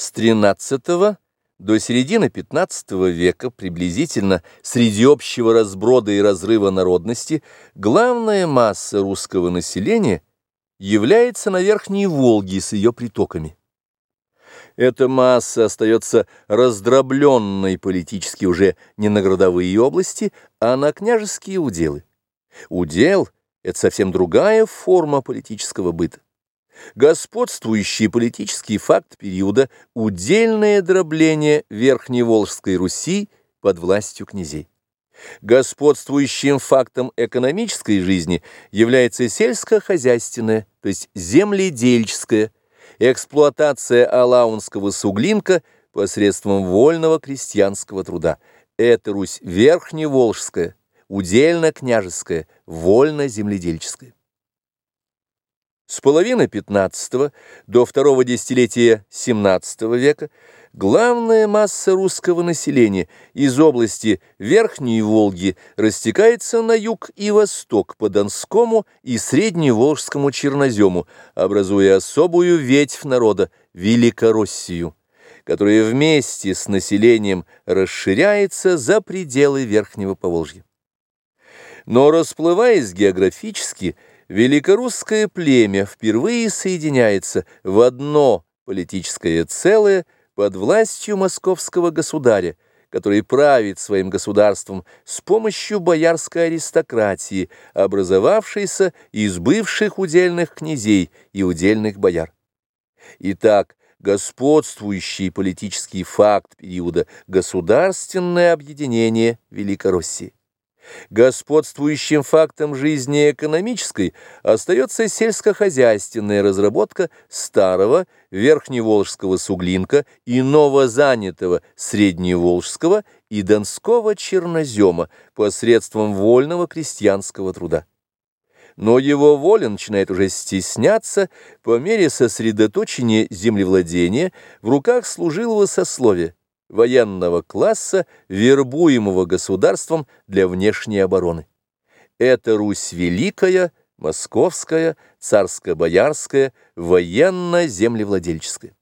С XIII до середины XV века приблизительно среди общего разброда и разрыва народности главная масса русского населения является на Верхней Волге с ее притоками. Эта масса остается раздробленной политически уже не на городовые области, а на княжеские уделы. Удел – это совсем другая форма политического быта. Господствующий политический факт периода – удельное дробление Верхневолжской Руси под властью князей. Господствующим фактом экономической жизни является сельскохозяйственная, то есть земледельческая, эксплуатация алаунского суглинка посредством вольного крестьянского труда. Это Русь Верхневолжская, удельно-княжеская, вольно-земледельческая. С половины XV до второго десятилетия XVII века главная масса русского населения из области Верхней Волги растекается на юг и восток по Донскому и Средневолжскому чернозему, образуя особую ветвь народа – Великороссию, которая вместе с населением расширяется за пределы Верхнего Поволжья. Но расплываясь географически – великорусское племя впервые соединяется в одно политическое целое под властью московского государя, который правит своим государством с помощью боярской аристократии, образовавшейся из бывших удельных князей и удельных бояр. Итак, господствующий политический факт периода – государственное объединение Великороссии. Господствующим фактом жизни экономической остается сельскохозяйственная разработка старого верхневолжского суглинка и новозанятого средневолжского и донского чернозема посредством вольного крестьянского труда. Но его воля начинает уже стесняться по мере сосредоточения землевладения в руках служилого сословия, военного класса, вербуемого государством для внешней обороны. Это Русь Великая, Московская, Царско-Боярская, военно-землевладельческая.